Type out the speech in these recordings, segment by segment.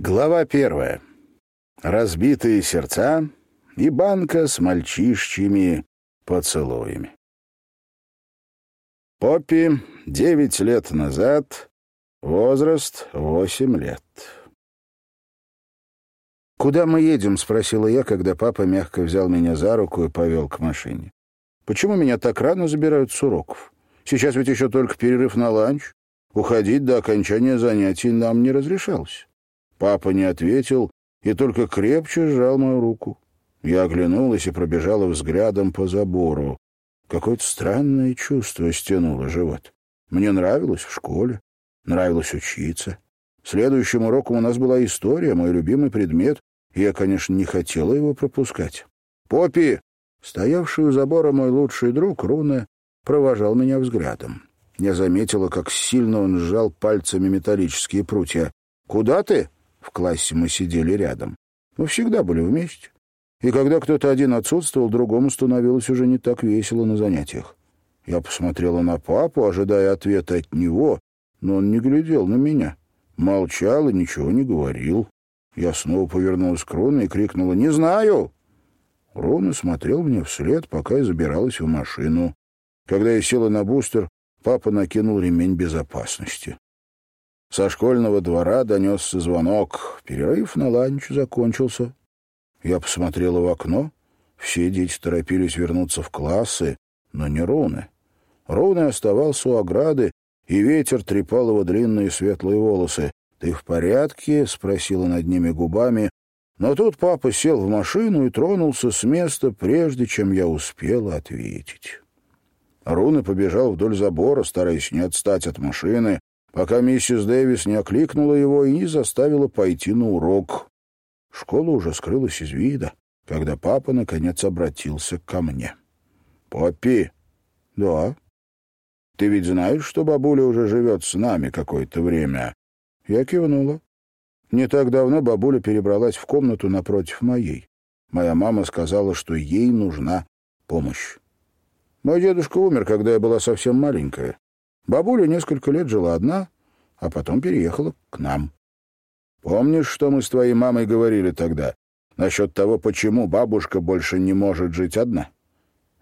Глава первая. Разбитые сердца и банка с мальчишчьими поцелуями. Поппи девять лет назад, возраст восемь лет. «Куда мы едем?» — спросила я, когда папа мягко взял меня за руку и повел к машине. «Почему меня так рано забирают с уроков? Сейчас ведь еще только перерыв на ланч. Уходить до окончания занятий нам не разрешалось». Папа не ответил и только крепче сжал мою руку. Я оглянулась и пробежала взглядом по забору. Какое-то странное чувство стянуло живот. Мне нравилось в школе, нравилось учиться. Следующим уроком у нас была история, мой любимый предмет, и я, конечно, не хотела его пропускать. «Поппи!» Стоявший у забора мой лучший друг, Руна, провожал меня взглядом. Я заметила, как сильно он сжал пальцами металлические прутья. «Куда ты?» В классе мы сидели рядом. Мы всегда были вместе. И когда кто-то один отсутствовал, другому становилось уже не так весело на занятиях. Я посмотрела на папу, ожидая ответа от него, но он не глядел на меня. Молчал и ничего не говорил. Я снова повернулась к Руне и крикнула «Не знаю!». Руна смотрел мне вслед, пока я забиралась в машину. Когда я села на бустер, папа накинул ремень безопасности. Со школьного двора донесся звонок. Перерыв на ланч закончился. Я посмотрела в окно. Все дети торопились вернуться в классы, но не Руны. Руны оставался у ограды, и ветер трепал его длинные светлые волосы. «Ты в порядке?» — спросила над ними губами. Но тут папа сел в машину и тронулся с места, прежде чем я успела ответить. Руна побежал вдоль забора, стараясь не отстать от машины, пока миссис Дэвис не окликнула его и не заставила пойти на урок. Школа уже скрылась из вида, когда папа, наконец, обратился ко мне. «Поппи?» «Да». «Ты ведь знаешь, что бабуля уже живет с нами какое-то время?» Я кивнула. Не так давно бабуля перебралась в комнату напротив моей. Моя мама сказала, что ей нужна помощь. Мой дедушка умер, когда я была совсем маленькая. Бабуля несколько лет жила одна, а потом переехала к нам. Помнишь, что мы с твоей мамой говорили тогда насчет того, почему бабушка больше не может жить одна?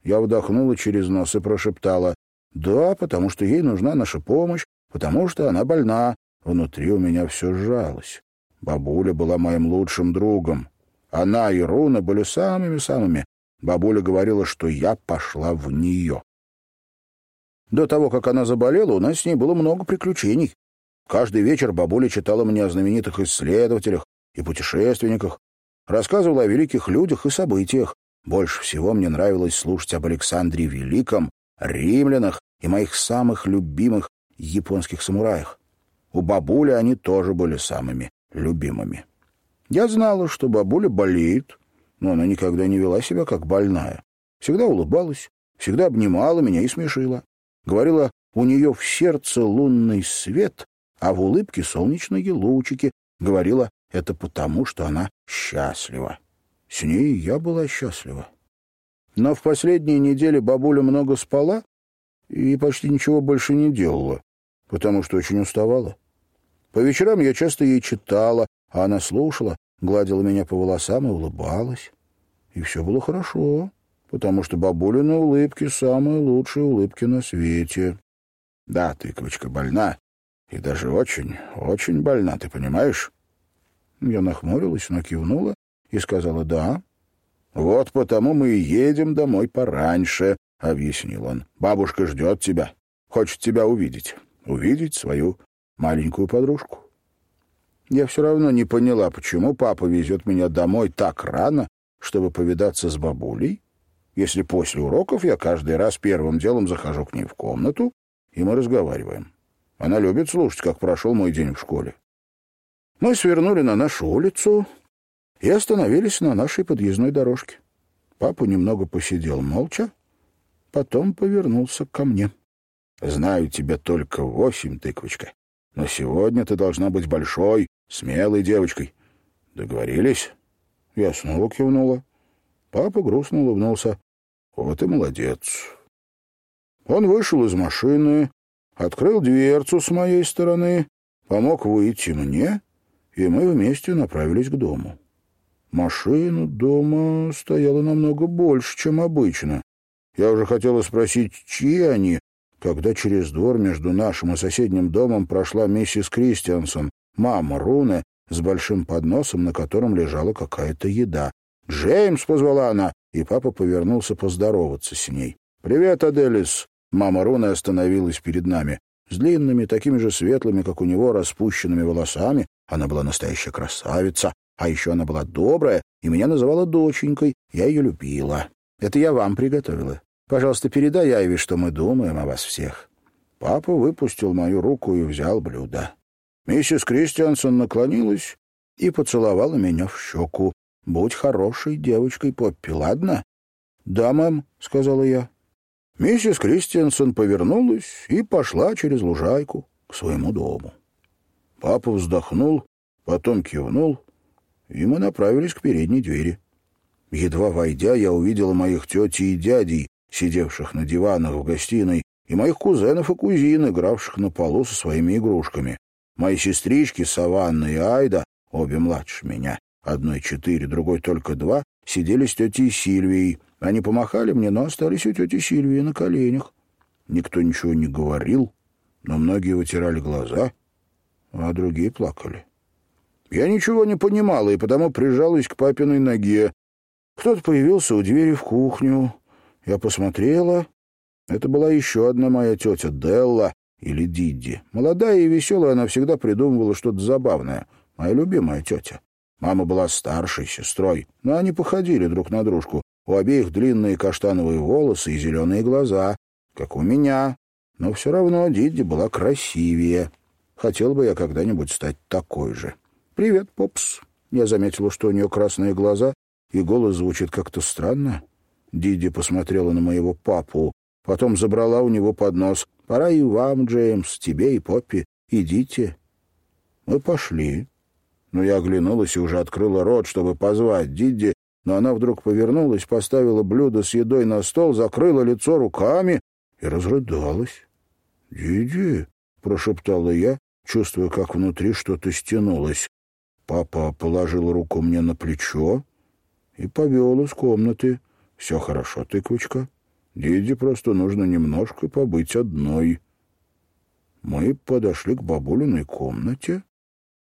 Я вдохнула через нос и прошептала, «Да, потому что ей нужна наша помощь, потому что она больна». Внутри у меня все сжалось. Бабуля была моим лучшим другом. Она и Руна были самыми-самыми. Бабуля говорила, что я пошла в нее. До того, как она заболела, у нас с ней было много приключений. Каждый вечер бабуля читала мне о знаменитых исследователях и путешественниках, рассказывала о великих людях и событиях. Больше всего мне нравилось слушать об Александре Великом, римлянах и моих самых любимых японских самураях. У бабули они тоже были самыми любимыми. Я знала, что бабуля болеет, но она никогда не вела себя как больная. Всегда улыбалась, всегда обнимала меня и смешила. Говорила, у нее в сердце лунный свет, а в улыбке солнечные лучики. Говорила, это потому, что она счастлива. С ней я была счастлива. Но в последние недели бабуля много спала и почти ничего больше не делала, потому что очень уставала. По вечерам я часто ей читала, а она слушала, гладила меня по волосам и улыбалась. И все было хорошо потому что бабулины улыбки — самые лучшие улыбки на свете. Да, тыковочка больна, и даже очень, очень больна, ты понимаешь? Я нахмурилась, но кивнула и сказала «да». «Вот потому мы и едем домой пораньше», — объяснил он. «Бабушка ждет тебя, хочет тебя увидеть, увидеть свою маленькую подружку». Я все равно не поняла, почему папа везет меня домой так рано, чтобы повидаться с бабулей, если после уроков я каждый раз первым делом захожу к ней в комнату, и мы разговариваем. Она любит слушать, как прошел мой день в школе. Мы свернули на нашу улицу и остановились на нашей подъездной дорожке. Папа немного посидел молча, потом повернулся ко мне. «Знаю тебя только восемь, тыквочка, но сегодня ты должна быть большой, смелой девочкой. Договорились?» Я снова кивнула. Папа грустно улыбнулся. Вот и молодец. Он вышел из машины, открыл дверцу с моей стороны, помог выйти мне и мы вместе направились к дому. Машина дома стояла намного больше, чем обычно. Я уже хотела спросить, чьи они, когда через двор между нашим и соседним домом прошла миссис Кристиансон, мама Руны, с большим подносом, на котором лежала какая-то еда. «Джеймс!» — позвала она, и папа повернулся поздороваться с ней. «Привет, Аделис!» Мама Руны остановилась перед нами. С длинными, такими же светлыми, как у него, распущенными волосами. Она была настоящая красавица. А еще она была добрая, и меня называла доченькой. Я ее любила. Это я вам приготовила. Пожалуйста, передай Айве, что мы думаем о вас всех». Папа выпустил мою руку и взял блюдо. Миссис Кристиансон наклонилась и поцеловала меня в щеку. «Будь хорошей девочкой, Поппи, ладно?» «Да, мэм», — сказала я. Миссис Кристиансон повернулась и пошла через лужайку к своему дому. Папа вздохнул, потом кивнул, и мы направились к передней двери. Едва войдя, я увидела моих тети и дядей, сидевших на диванах в гостиной, и моих кузенов и кузин, игравших на полу со своими игрушками. Мои сестрички Саванна и Айда, обе младше меня, одной четыре, другой только два, сидели с тетей Сильвией. Они помахали мне, но остались у тети Сильвии на коленях. Никто ничего не говорил, но многие вытирали глаза, а другие плакали. Я ничего не понимала и потому прижалась к папиной ноге. Кто-то появился у двери в кухню. Я посмотрела. Это была еще одна моя тетя Делла или Дидди. Молодая и веселая, она всегда придумывала что-то забавное. Моя любимая тетя. Мама была старшей сестрой, но они походили друг на дружку. У обеих длинные каштановые волосы и зеленые глаза, как у меня. Но все равно Дидди была красивее. Хотел бы я когда-нибудь стать такой же. «Привет, Попс». Я заметила, что у нее красные глаза, и голос звучит как-то странно. Диди посмотрела на моего папу, потом забрала у него поднос. «Пора и вам, Джеймс, тебе и Поппи. Идите». Мы пошли. Но я оглянулась и уже открыла рот, чтобы позвать Дидди, но она вдруг повернулась, поставила блюдо с едой на стол, закрыла лицо руками и разрыдалась. «Диди», — прошептала я, чувствуя, как внутри что-то стянулось. Папа положил руку мне на плечо и повел из комнаты. «Все хорошо, тыквочка. Диди просто нужно немножко побыть одной». Мы подошли к бабулиной комнате,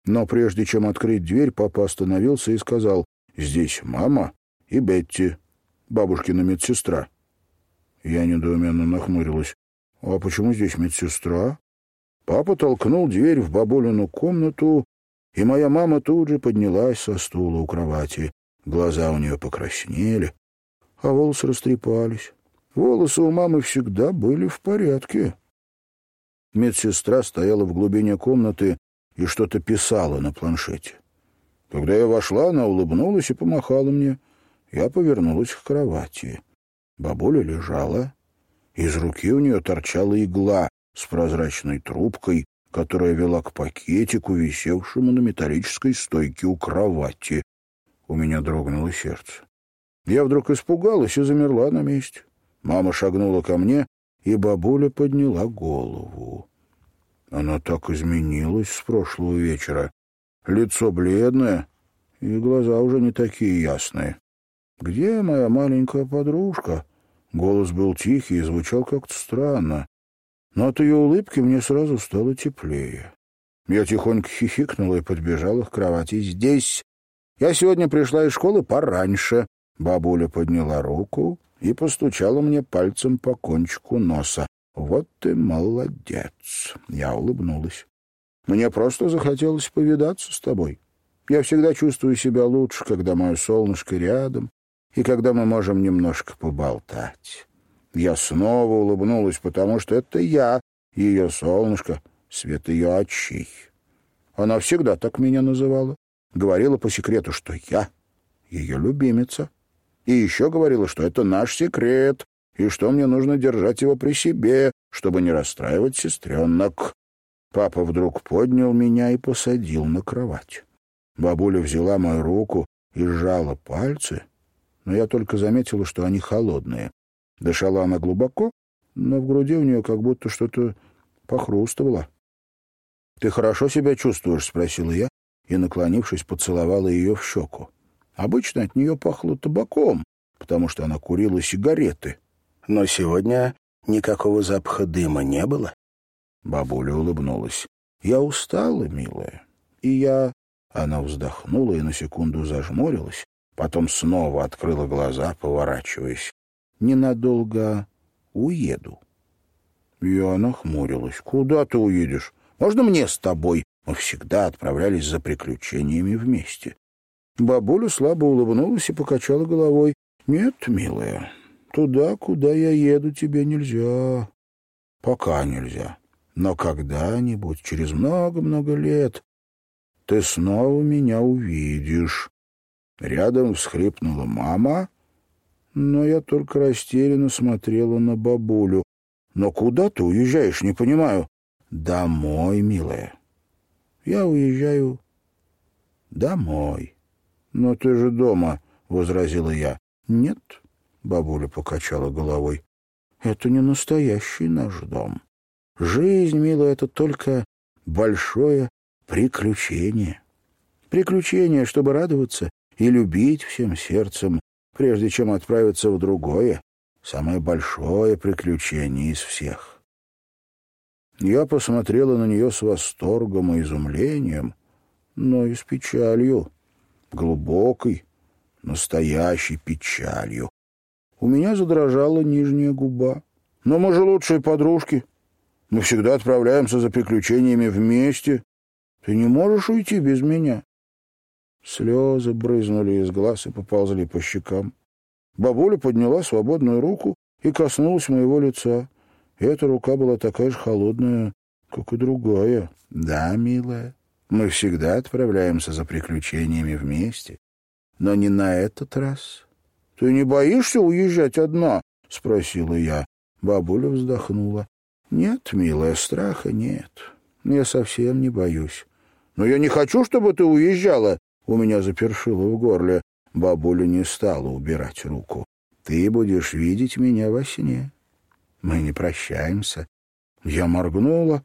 но прежде чем открыть дверь, папа остановился и сказал, «Здесь мама и Бетти, бабушкина медсестра». Я недоуменно нахмурилась. «А почему здесь медсестра?» Папа толкнул дверь в бабулину комнату и моя мама тут же поднялась со стула у кровати. Глаза у нее покраснели, а волосы растрепались. Волосы у мамы всегда были в порядке. Медсестра стояла в глубине комнаты и что-то писала на планшете. Когда я вошла, она улыбнулась и помахала мне. Я повернулась к кровати. Бабуля лежала. Из руки у нее торчала игла с прозрачной трубкой, которая вела к пакетику, висевшему на металлической стойке у кровати. У меня дрогнуло сердце. Я вдруг испугалась и замерла на месте. Мама шагнула ко мне, и бабуля подняла голову. Она так изменилась с прошлого вечера. Лицо бледное, и глаза уже не такие ясные. «Где моя маленькая подружка?» Голос был тихий и звучал как-то странно но от ее улыбки мне сразу стало теплее. Я тихонько хихикнула и подбежала к кровати. «Здесь! Я сегодня пришла из школы пораньше». Бабуля подняла руку и постучала мне пальцем по кончику носа. «Вот ты молодец!» Я улыбнулась. «Мне просто захотелось повидаться с тобой. Я всегда чувствую себя лучше, когда мое солнышко рядом и когда мы можем немножко поболтать». Я снова улыбнулась, потому что это я, ее солнышко, свет ее очей. Она всегда так меня называла. Говорила по секрету, что я ее любимица. И еще говорила, что это наш секрет, и что мне нужно держать его при себе, чтобы не расстраивать сестренок. Папа вдруг поднял меня и посадил на кровать. Бабуля взяла мою руку и сжала пальцы, но я только заметила, что они холодные. Дышала она глубоко, но в груди у нее как будто что-то похрустывало. — Ты хорошо себя чувствуешь? — спросила я и, наклонившись, поцеловала ее в щеку. Обычно от нее пахло табаком, потому что она курила сигареты. Но сегодня никакого запаха дыма не было. Бабуля улыбнулась. «Я устала, милая, и я...» Она вздохнула и на секунду зажмурилась, потом снова открыла глаза, поворачиваясь. «Ненадолго уеду». Я нахмурилась. «Куда ты уедешь? Можно мне с тобой?» Мы всегда отправлялись за приключениями вместе. Бабуля слабо улыбнулась и покачала головой. «Нет, милая, туда, куда я еду, тебе нельзя. Пока нельзя. Но когда-нибудь, через много-много лет, ты снова меня увидишь». Рядом всхлипнула мама, но я только растерянно смотрела на бабулю. «Но куда ты уезжаешь, не понимаю?» «Домой, милая. Я уезжаю домой». «Но ты же дома», — возразила я. «Нет», — бабуля покачала головой, — «это не настоящий наш дом. Жизнь, милая, это только большое приключение. Приключение, чтобы радоваться и любить всем сердцем, прежде чем отправиться в другое, самое большое приключение из всех». Я посмотрела на нее с восторгом и изумлением, но и с печалью глубокой, настоящей печалью. У меня задрожала нижняя губа. Но мы же лучшие подружки. Мы всегда отправляемся за приключениями вместе. Ты не можешь уйти без меня. Слезы брызнули из глаз и поползли по щекам. Бабуля подняла свободную руку и коснулась моего лица. Эта рука была такая же холодная, как и другая. Да, милая, мы всегда отправляемся за приключениями вместе, но не на этот раз. — Ты не боишься уезжать одна? — спросила я. Бабуля вздохнула. — Нет, милая, страха нет. Я совсем не боюсь. — Но я не хочу, чтобы ты уезжала. У меня запершило в горле. Бабуля не стала убирать руку. — Ты будешь видеть меня во сне. Мы не прощаемся. Я моргнула.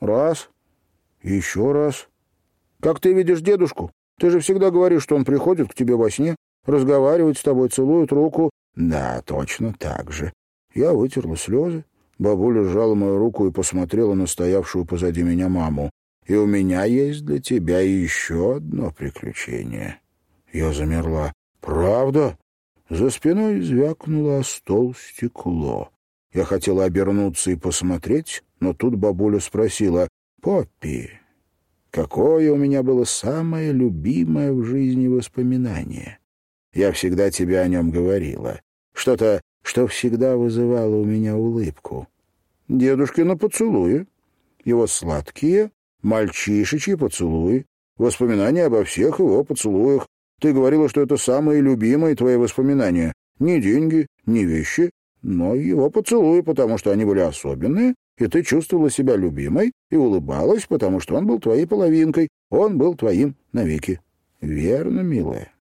Раз. Еще раз. Как ты видишь дедушку? Ты же всегда говоришь, что он приходит к тебе во сне, разговаривает с тобой, целует руку. Да, точно так же. Я вытерла слезы. Бабуля сжала мою руку и посмотрела на стоявшую позади меня маму. И у меня есть для тебя еще одно приключение. Я замерла. Правда? За спиной звякнуло о стол стекло. Я хотела обернуться и посмотреть, но тут бабуля спросила, «Поппи, Какое у меня было самое любимое в жизни воспоминание. Я всегда тебе о нем говорила. Что-то, что всегда вызывало у меня улыбку. Дедушкина поцелуи. Его сладкие, мальчишечьи поцелуи. Воспоминания обо всех его поцелуях. Ты говорила, что это самые любимые твои воспоминания. Не деньги, не вещи, но его поцелуи, потому что они были особенные, и ты чувствовала себя любимой и улыбалась, потому что он был твоей половинкой, он был твоим навеки. Верно, милая?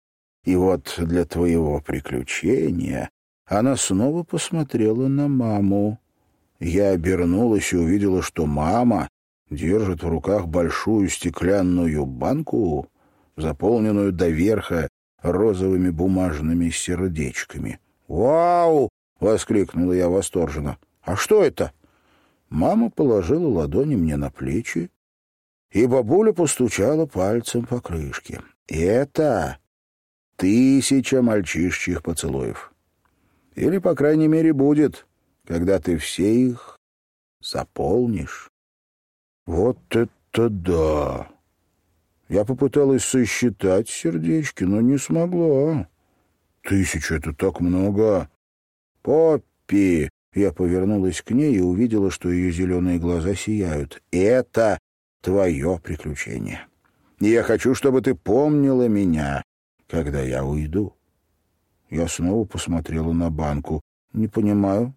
И вот для твоего приключения она снова посмотрела на маму. Я обернулась и увидела, что мама держит в руках большую стеклянную банку, заполненную до верха розовыми бумажными сердечками. «Вау!» — воскликнула я восторженно. «А что это?» Мама положила ладони мне на плечи, и бабуля постучала пальцем по крышке. «Это тысяча мальчишчих поцелуев. Или, по крайней мере, будет, когда ты все их заполнишь». «Вот это да!» Я попыталась сосчитать сердечки, но не смогла. Тысяча — это так много. «Поппи!» Я повернулась к ней и увидела, что ее зеленые глаза сияют. «Это твое приключение. я хочу, чтобы ты помнила меня, когда я уйду». Я снова посмотрела на банку. «Не понимаю».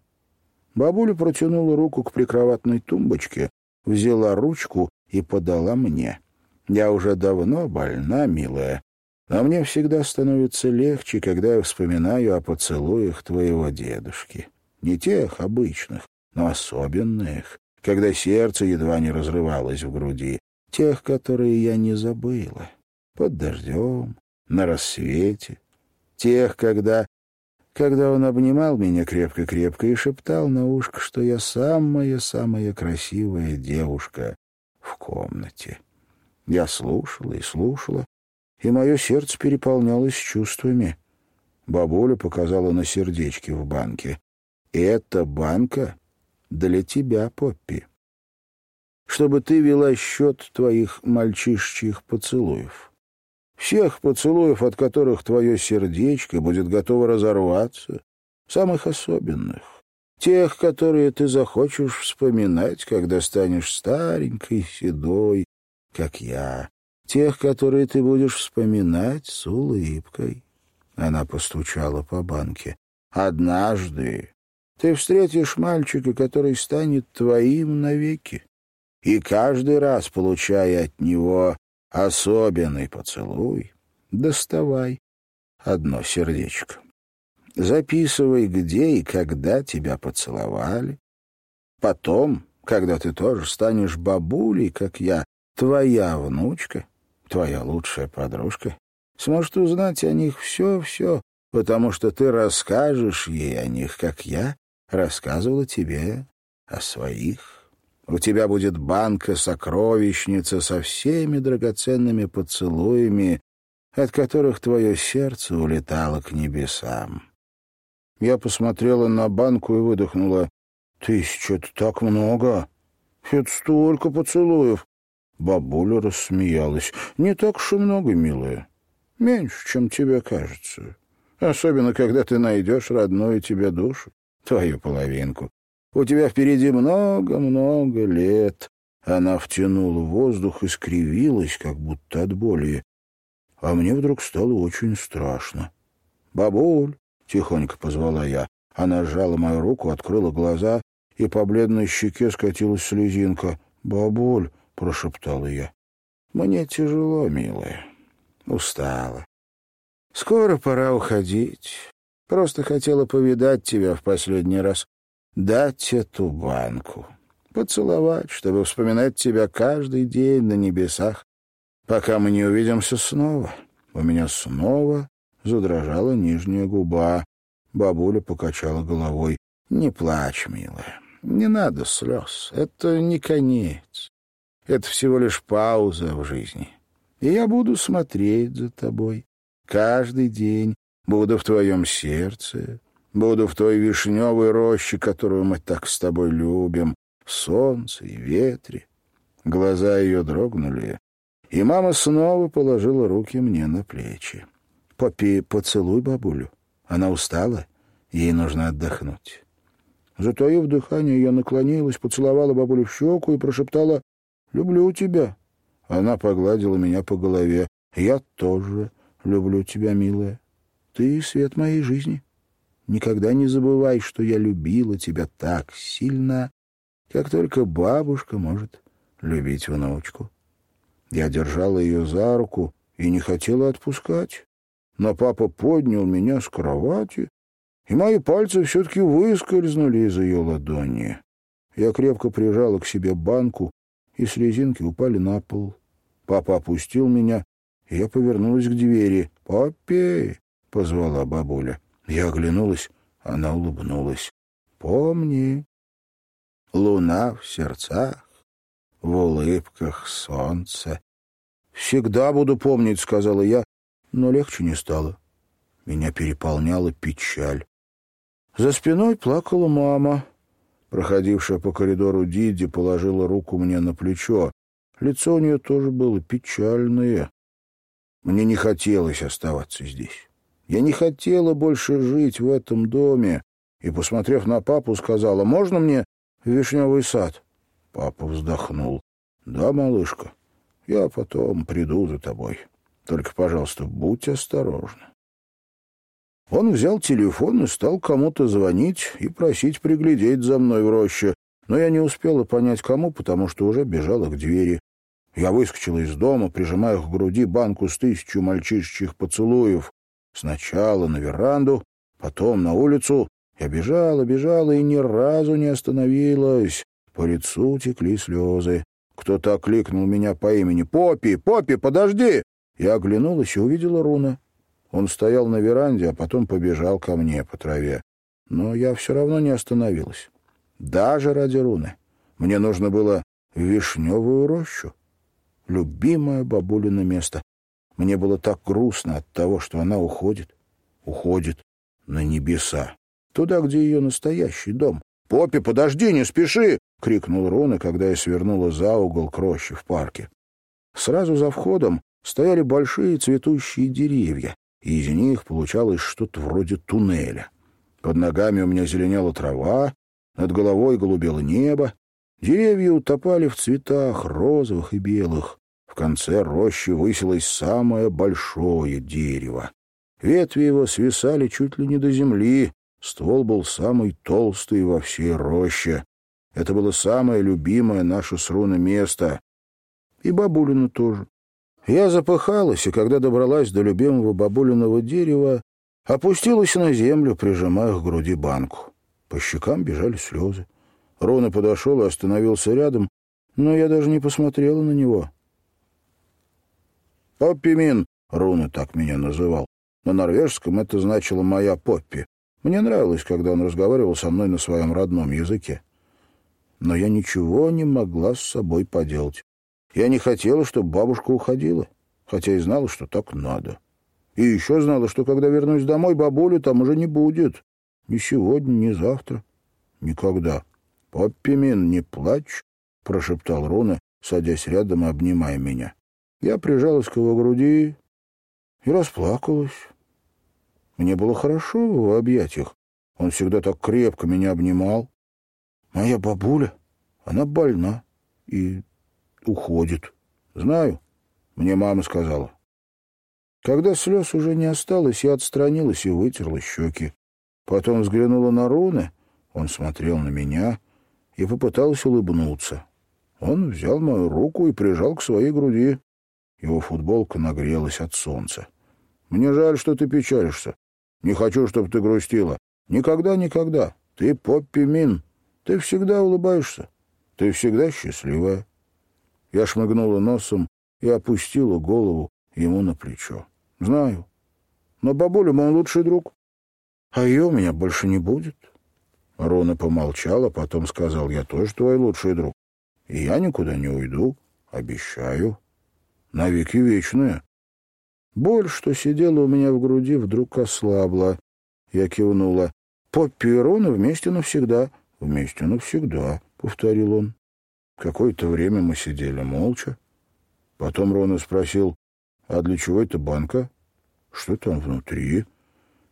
Бабуля протянула руку к прикроватной тумбочке, взяла ручку и подала мне. «Я уже давно больна, милая, но мне всегда становится легче, когда я вспоминаю о поцелуях твоего дедушки». Не тех обычных, но особенных, когда сердце едва не разрывалось в груди, тех, которые я не забыла. под дождем, на рассвете. Тех, когда... Когда он обнимал меня крепко-крепко и шептал на ушко, что я самая-самая красивая девушка в комнате. Я слушала и слушала, и мое сердце переполнялось чувствами. Бабуля показала на сердечки в банке. «Это банка для тебя, Поппи. Чтобы ты вела счет твоих мальчишечьих поцелуев. Всех поцелуев, от которых твое сердечко будет готово разорваться, самых особенных. Тех, которые ты захочешь вспоминать, когда станешь старенькой, седой, как я. Тех, которые ты будешь вспоминать с улыбкой. Она постучала по банке. «Однажды ты встретишь мальчика, который станет твоим навеки, и каждый раз, получая от него особенный поцелуй, доставай одно сердечко. Записывай, где и когда тебя поцеловали. Потом, когда ты тоже станешь бабулей, как я, твоя внучка, твоя лучшая подружка, сможет узнать о них все-все, потому что ты расскажешь ей о них, как я рассказывала тебе о своих. У тебя будет банка-сокровищница со всеми драгоценными поцелуями, от которых твое сердце улетало к небесам. Я посмотрела на банку и выдохнула. «Тысяча — это так много! Это столько поцелуев!» Бабуля рассмеялась. «Не так уж и много, милая. Меньше, чем тебе кажется. Особенно, когда ты найдешь родную тебе душу, твою половинку. У тебя впереди много-много лет». Она втянула воздух и скривилась, как будто от боли. А мне вдруг стало очень страшно. «Бабуль!» — тихонько позвала я. Она сжала мою руку, открыла глаза, и по бледной щеке скатилась слезинка. «Бабуль!» — прошептала я. «Мне тяжело, милая. Устала. Скоро пора уходить. Просто хотела повидать тебя в последний раз. Дать эту банку. Поцеловать, чтобы вспоминать тебя каждый день на небесах, пока мы не увидимся снова. У меня снова задрожала нижняя губа. Бабуля покачала головой. «Не плачь, милая. Не надо слез. Это не конец. Это всего лишь пауза в жизни и я буду смотреть за тобой. Каждый день буду в твоем сердце, буду в той вишневой роще, которую мы так с тобой любим, в солнце и ветре. Глаза ее дрогнули, и мама снова положила руки мне на плечи. «Поппи, поцелуй бабулю. Она устала, ей нужно отдохнуть». Затаив дыхание, я наклонилась, поцеловала бабулю в щеку и прошептала «Люблю тебя». Она погладила меня по голове. «Я тоже люблю тебя, милая. Ты — свет моей жизни. Никогда не забывай, что я любила тебя так сильно, как только бабушка может любить внучку». Я держала ее за руку и не хотела отпускать. Но папа поднял меня с кровати, и мои пальцы все-таки выскользнули из ее ладони. Я крепко прижала к себе банку, и слезинки упали на пол. Папа опустил меня, и я повернулась к двери. «Папе!» — позвала бабуля. Я оглянулась, она улыбнулась. «Помни, луна в сердцах, в улыбках солнце». «Всегда буду помнить», — сказала я, но легче не стало. Меня переполняла печаль. За спиной плакала мама. Проходившая по коридору Диди положила руку мне на плечо. Лицо у нее тоже было печальное. Мне не хотелось оставаться здесь. Я не хотела больше жить в этом доме. И, посмотрев на папу, сказала, «Можно мне вишневый сад?» Папа вздохнул. «Да, малышка, я потом приду за тобой. Только, пожалуйста, будь осторожна». Он взял телефон и стал кому-то звонить и просить приглядеть за мной в роще, но я не успела понять, кому, потому что уже бежала к двери. Я выскочила из дома, прижимая к груди банку с тысячу мальчишечьих поцелуев. Сначала на веранду, потом на улицу. Я бежала, бежала и ни разу не остановилась. По лицу текли слезы. Кто-то окликнул меня по имени. «Поппи! Поппи, подожди!» Я оглянулась и увидела Руна. Он стоял на веранде, а потом побежал ко мне по траве. Но я все равно не остановилась. Даже ради Руны. Мне нужно было вишневую рощу. Любимое бабулино место. Мне было так грустно от того, что она уходит. Уходит на небеса. Туда, где ее настоящий дом. «Поппи, подожди, не спеши!» — крикнул Руна, когда я свернула за угол к роще в парке. Сразу за входом стояли большие цветущие деревья, и из них получалось что-то вроде туннеля. Под ногами у меня зеленела трава, над головой голубело небо, деревья утопали в цветах розовых и белых. Конце рощи высилось самое большое дерево. Ветви его свисали чуть ли не до земли, ствол был самый толстый во всей роще. Это было самое любимое наше с Руной место. И бабулина тоже. Я запыхалась, и когда добралась до любимого бабулиного дерева, опустилась на землю, прижимая к груди банку. По щекам бежали слезы. Рона подошел и остановился рядом, но я даже не посмотрела на него. «Поппи Руна так меня называл. На норвежском это значило «моя Поппи». Мне нравилось, когда он разговаривал со мной на своем родном языке. Но я ничего не могла с собой поделать. Я не хотела, чтобы бабушка уходила, хотя и знала, что так надо. И еще знала, что когда вернусь домой, бабулю там уже не будет. Ни сегодня, ни завтра. Никогда. «Поппимин, не плачь», — прошептал Руна, садясь рядом и обнимая меня. Я прижалась к его груди и расплакалась. Мне было хорошо в его объятиях. Он всегда так крепко меня обнимал. Моя бабуля, она больна и уходит. Знаю, мне мама сказала. Когда слез уже не осталось, я отстранилась и вытерла щеки. Потом взглянула на Руны, он смотрел на меня и попытался улыбнуться. Он взял мою руку и прижал к своей груди. Его футболка нагрелась от солнца. «Мне жаль, что ты печалишься. Не хочу, чтобы ты грустила. Никогда, никогда. Ты Поппи Мин. Ты всегда улыбаешься. Ты всегда счастливая». Я шмыгнула носом и опустила голову ему на плечо. «Знаю. Но бабуля мой лучший друг. А ее у меня больше не будет». Рона помолчала, потом сказал, «Я тоже твой лучший друг. И я никуда не уйду, обещаю. Навеки вечные». Боль, что сидела у меня в груди, вдруг ослабла. Я кивнула. «Поппи и Рона вместе навсегда». «Вместе навсегда», — повторил он. Какое-то время мы сидели молча. Потом Рона спросил, «А для чего эта банка? Что там внутри?»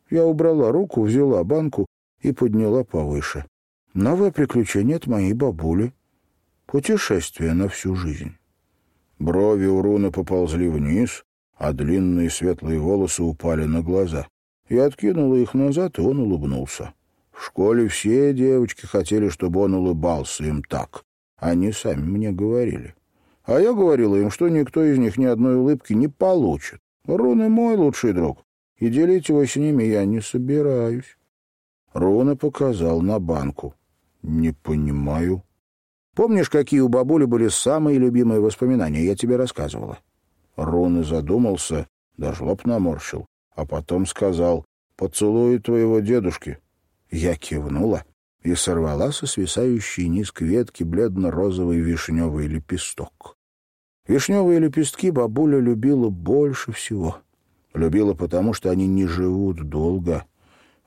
Я убрала руку, взяла банку и подняла повыше. «Новое приключение от моей бабули. Путешествие на всю жизнь». Брови у Руна поползли вниз, а длинные светлые волосы упали на глаза. Я откинула их назад, и он улыбнулся. В школе все девочки хотели, чтобы он улыбался им так. Они сами мне говорили. А я говорила им, что никто из них ни одной улыбки не получит. Руны мой лучший друг, и делить его с ними я не собираюсь. Руна показал на банку. Не понимаю. Помнишь, какие у бабули были самые любимые воспоминания? Я тебе рассказывала. Руны задумался, даже лоб наморщил, а потом сказал «Поцелуй твоего дедушки». Я кивнула и сорвала со свисающей низ к ветке бледно-розовый вишневый лепесток. Вишневые лепестки бабуля любила больше всего. Любила потому, что они не живут долго.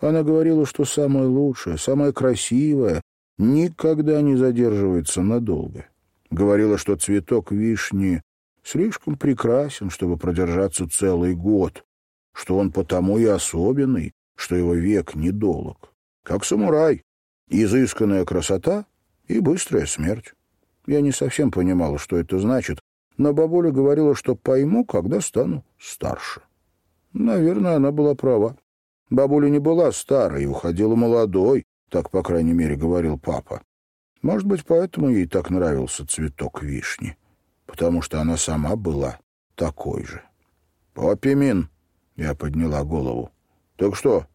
Она говорила, что самое лучшее, самое красивое никогда не задерживается надолго. Говорила, что цветок вишни слишком прекрасен, чтобы продержаться целый год, что он потому и особенный, что его век недолг. Как самурай, изысканная красота и быстрая смерть. Я не совсем понимала, что это значит, но бабуля говорила, что пойму, когда стану старше. Наверное, она была права. Бабуля не была старой уходила молодой, так, по крайней мере, говорил папа. Может быть, поэтому ей так нравился цветок вишни, потому что она сама была такой же. «Попимин!» — я подняла голову. «Так что,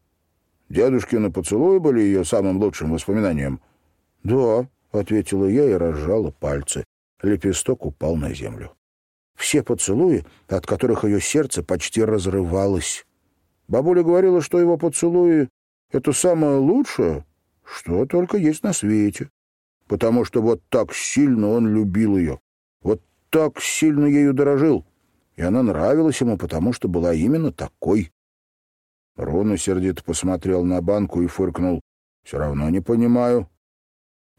Дедушкины поцелуи были ее самым лучшим воспоминанием. «Да», — ответила я и разжала пальцы. Лепесток упал на землю. Все поцелуи, от которых ее сердце почти разрывалось. Бабуля говорила, что его поцелуи — это самое лучшее, что только есть на свете. Потому что вот так сильно он любил ее, вот так сильно ею дорожил. И она нравилась ему, потому что была именно такой. Руна сердито посмотрел на банку и фыркнул. «Все равно не понимаю».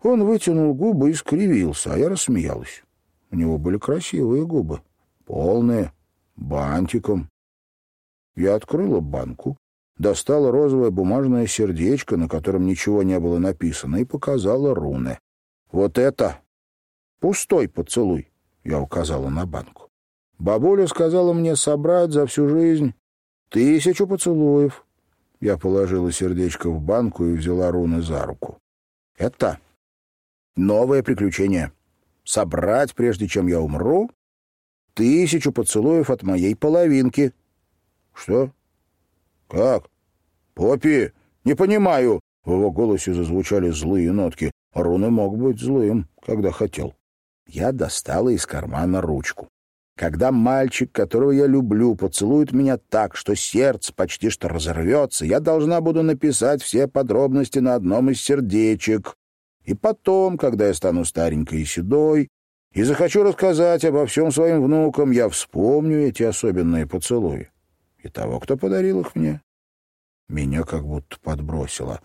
Он вытянул губы и скривился, а я рассмеялась. У него были красивые губы, полные, бантиком. Я открыла банку, достала розовое бумажное сердечко, на котором ничего не было написано, и показала руны. «Вот это пустой поцелуй», — я указала на банку. Бабуля сказала мне собрать за всю жизнь тысячу поцелуев. Я положила сердечко в банку и взяла руны за руку. Это новое приключение. Собрать, прежде чем я умру, тысячу поцелуев от моей половинки. Что? Как? Поппи, не понимаю. В его голосе зазвучали злые нотки. Руны мог быть злым, когда хотел. Я достала из кармана ручку. Когда мальчик, которого я люблю, поцелует меня так, что сердце почти что разорвется, я должна буду написать все подробности на одном из сердечек. И потом, когда я стану старенькой и седой, и захочу рассказать обо всем своим внукам, я вспомню эти особенные поцелуи. И того, кто подарил их мне. Меня как будто подбросило.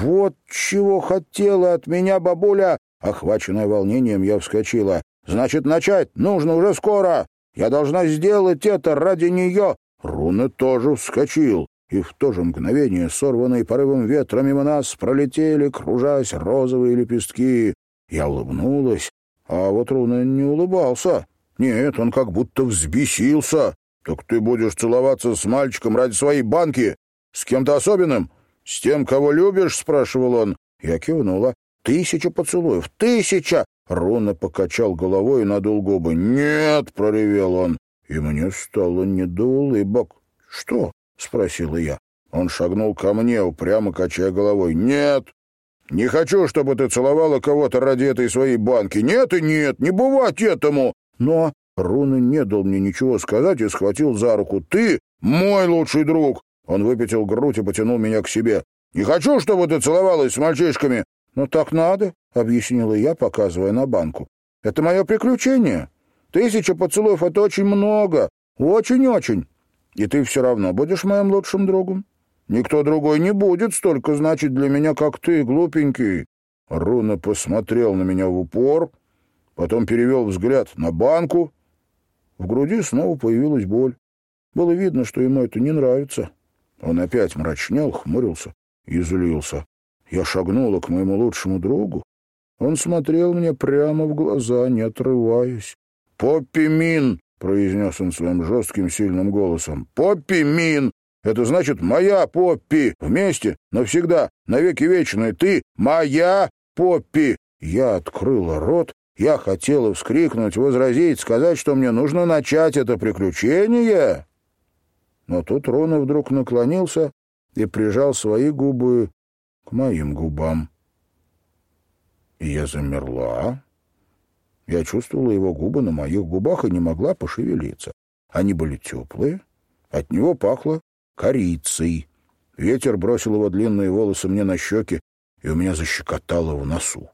«Вот чего хотела от меня бабуля!» Охваченная волнением, я вскочила. Значит, начать нужно уже скоро. Я должна сделать это ради нее. Руна тоже вскочил, и в то же мгновение, сорванные порывом ветра мимо нас, пролетели, кружась, розовые лепестки. Я улыбнулась, а вот Руна не улыбался. Нет, он как будто взбесился. «Так ты будешь целоваться с мальчиком ради своей банки? С кем-то особенным? С тем, кого любишь?» — спрашивал он. Я кивнула. «Тысяча поцелуев! Тысяча! Рона покачал головой и надул губы. «Нет!» — проревел он. И мне стало не до улыбок. «Что?» — спросила я. Он шагнул ко мне, упрямо качая головой. «Нет! Не хочу, чтобы ты целовала кого-то ради этой своей банки. Нет и нет! Не бывать этому!» Но Руна не дал мне ничего сказать и схватил за руку. «Ты мой лучший друг!» Он выпятил грудь и потянул меня к себе. «Не хочу, чтобы ты целовалась с мальчишками. «Ну так надо», — объяснила я, показывая на банку. «Это мое приключение. Тысяча поцелуев — это очень много. Очень-очень. И ты все равно будешь моим лучшим другом. Никто другой не будет столько значить для меня, как ты, глупенький». Руна посмотрел на меня в упор, потом перевел взгляд на банку. В груди снова появилась боль. Было видно, что ему это не нравится. Он опять мрачнел, хмурился и злился. Я шагнула к моему лучшему другу. Он смотрел мне прямо в глаза, не отрываясь. «Поппи Мин!» — произнес он своим жестким сильным голосом. «Поппи Мин! Это значит «моя Поппи!» Вместе, навсегда, навеки вечные. Ты моя Поппи!» Я открыла рот. Я хотела вскрикнуть, возразить, сказать, что мне нужно начать это приключение. Но тут Рона вдруг наклонился и прижал свои губы к моим губам. И я замерла. Я чувствовала его губы на моих губах и не могла пошевелиться. Они были теплые, от него пахло корицей. Ветер бросил его длинные волосы мне на щеки, и у меня защекотало в носу.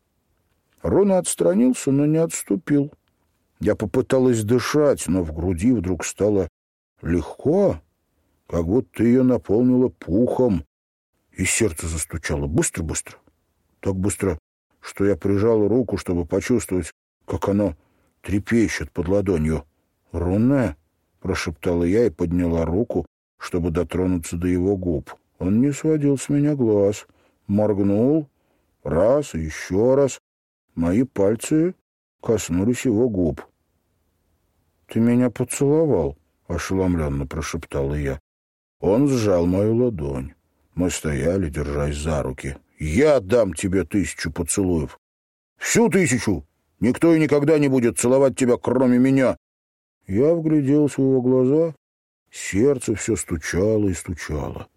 Рона отстранился, но не отступил. Я попыталась дышать, но в груди вдруг стало легко, как будто ее наполнило пухом, и сердце застучало быстро-быстро. Так быстро, что я прижал руку, чтобы почувствовать, как оно трепещет под ладонью. «Руне!» — прошептала я и подняла руку, чтобы дотронуться до его губ. Он не сводил с меня глаз. Моргнул. Раз еще раз. Мои пальцы коснулись его губ. «Ты меня поцеловал», — ошеломленно прошептала я. Он сжал мою ладонь. Мы стояли, держась за руки. «Я дам тебе тысячу поцелуев! Всю тысячу! Никто и никогда не будет целовать тебя, кроме меня!» Я вгляделся в его глаза. Сердце все стучало и стучало.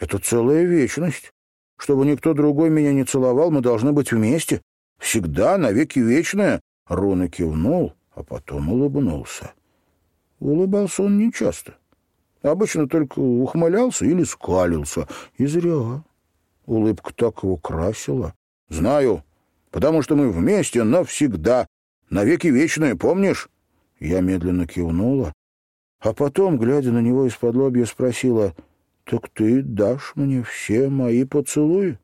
«Это целая вечность. Чтобы никто другой меня не целовал, мы должны быть вместе. Всегда, навеки вечное!» Рона кивнул, а потом улыбнулся. Улыбался он нечасто. Обычно только ухмылялся или скалился. И зря. Улыбка так его красила. «Знаю, потому что мы вместе навсегда, навеки вечные, помнишь?» Я медленно кивнула, а потом, глядя на него из-под лобья, спросила, «Так ты дашь мне все мои поцелуи?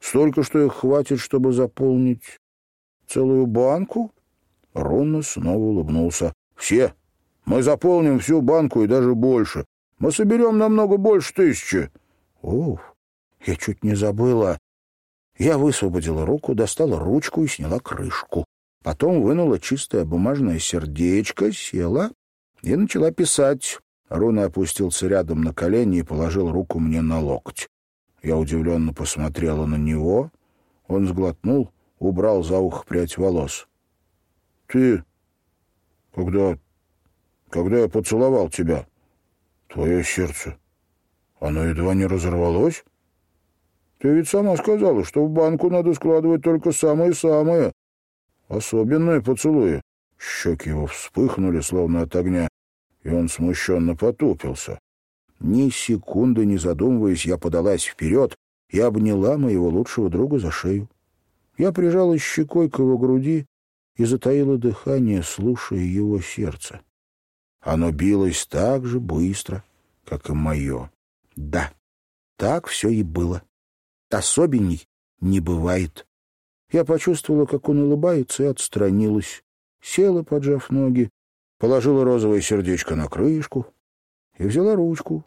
Столько, что их хватит, чтобы заполнить целую банку?» Ронна снова улыбнулся. «Все. Мы заполним всю банку и даже больше. Мы соберем намного больше тысячи». «Уф, я чуть не забыла». Я высвободила руку, достала ручку и сняла крышку. Потом вынула чистое бумажное сердечко, села и начала писать. Руна опустился рядом на колени и положил руку мне на локоть. Я удивленно посмотрела на него. Он сглотнул, убрал за ухо прядь волос. — Ты, когда... когда я поцеловал тебя, твое сердце, оно едва не разорвалось? Ты ведь сама сказала, что в банку надо складывать только самые-самые, особенные поцелуи. Щеки его вспыхнули, словно от огня, и он смущенно потупился. Ни секунды не задумываясь, я подалась вперед и обняла моего лучшего друга за шею. Я прижала щекой к его груди и затаила дыхание, слушая его сердце. Оно билось так же быстро, как и мое. Да, так все и было. Особенней не бывает. Я почувствовала, как он улыбается, и отстранилась. Села, поджав ноги, положила розовое сердечко на крышку и взяла ручку.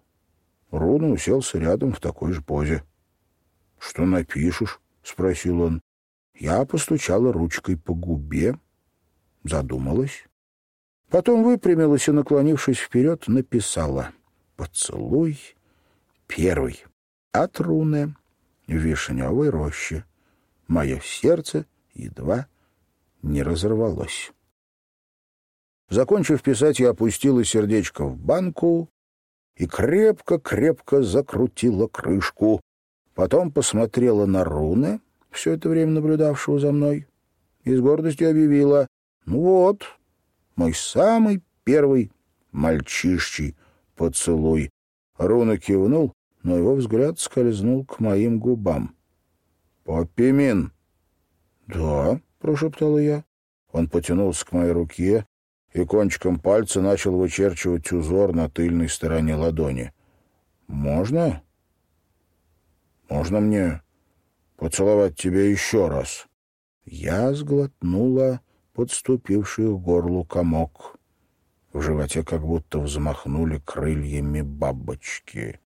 Руна уселся рядом в такой же позе. — Что напишешь? — спросил он. Я постучала ручкой по губе, задумалась. Потом выпрямилась и, наклонившись вперед, написала «Поцелуй первый от руны в вишневой роще. Мое сердце едва не разорвалось». Закончив писать, я опустила сердечко в банку и крепко-крепко закрутила крышку. Потом посмотрела на руны, все это время наблюдавшего за мной, и с гордостью объявила, «Ну вот, мой самый первый мальчишчий поцелуй». Руна кивнул, но его взгляд скользнул к моим губам. «Поппимин!» «Да», — прошептала я. Он потянулся к моей руке, и кончиком пальца начал вычерчивать узор на тыльной стороне ладони. «Можно? Можно мне поцеловать тебя еще раз?» Я сглотнула подступивший к горлу комок. В животе как будто взмахнули крыльями бабочки.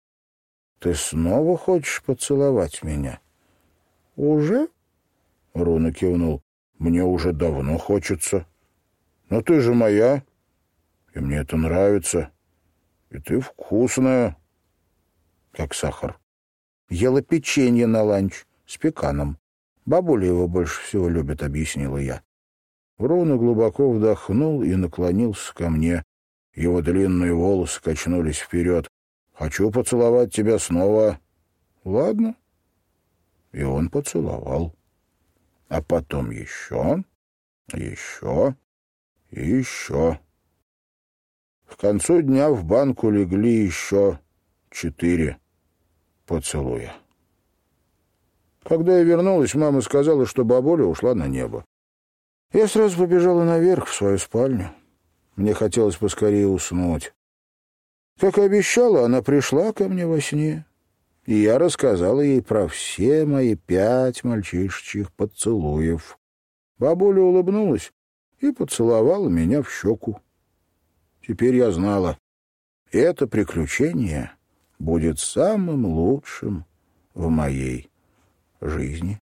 «Ты снова хочешь поцеловать меня?» «Уже?» — Руна кивнул. «Мне уже давно хочется». Но ты же моя, и мне это нравится. И ты вкусная, как сахар. Ела печенье на ланч с пеканом. Бабуля его больше всего любит, объяснила я. Руна глубоко вдохнул и наклонился ко мне. Его длинные волосы качнулись вперед. «Хочу поцеловать тебя снова». «Ладно». И он поцеловал. А потом еще, еще и еще. К концу дня в банку легли еще четыре поцелуя. Когда я вернулась, мама сказала, что бабуля ушла на небо. Я сразу побежала наверх, в свою спальню. Мне хотелось поскорее уснуть. Как и обещала, она пришла ко мне во сне, и я рассказала ей про все мои пять мальчишечьих поцелуев. Бабуля улыбнулась и поцеловала меня в щеку. Теперь я знала, это приключение будет самым лучшим в моей жизни.